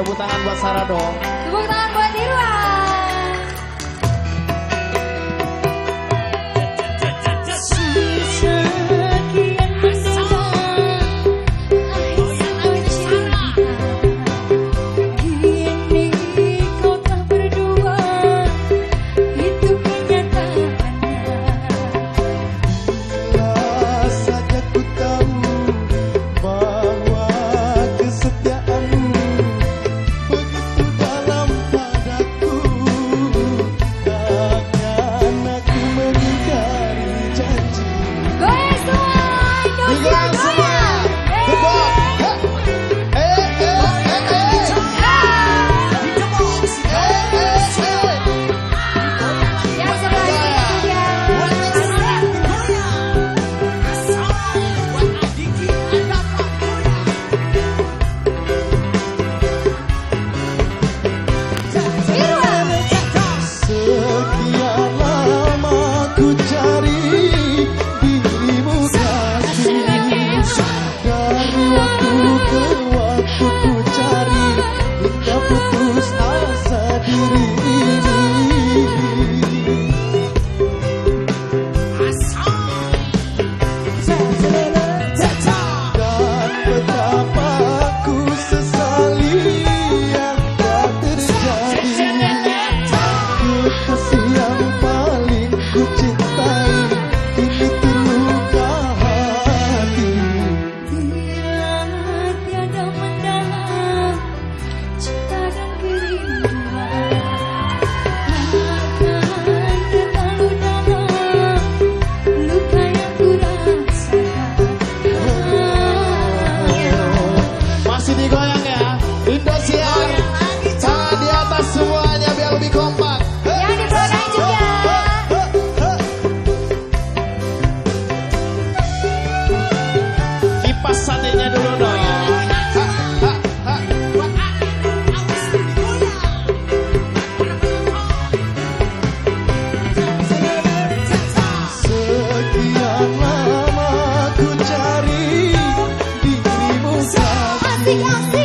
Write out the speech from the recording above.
Tepuk tangan buat Sarah dong. Tepuk tangan buat Irwan. 这样